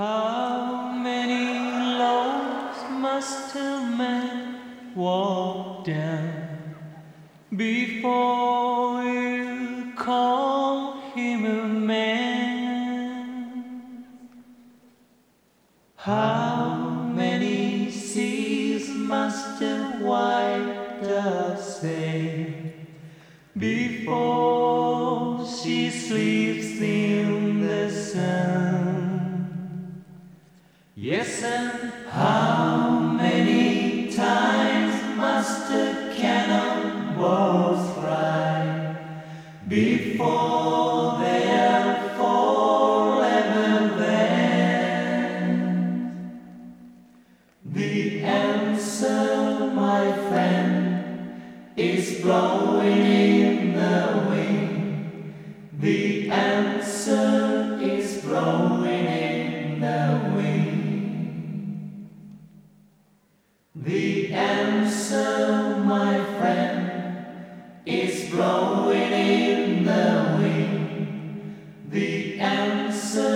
How many lows must a man walk down before you call him a man? How many seas must a white dove sail before she sleeps in the sun? Yes, and how many times must a cannonballs fly before they're forever there? The answer, my friend, is blowing in the wind. The answer, my friend, is blowing in the wind. The answer.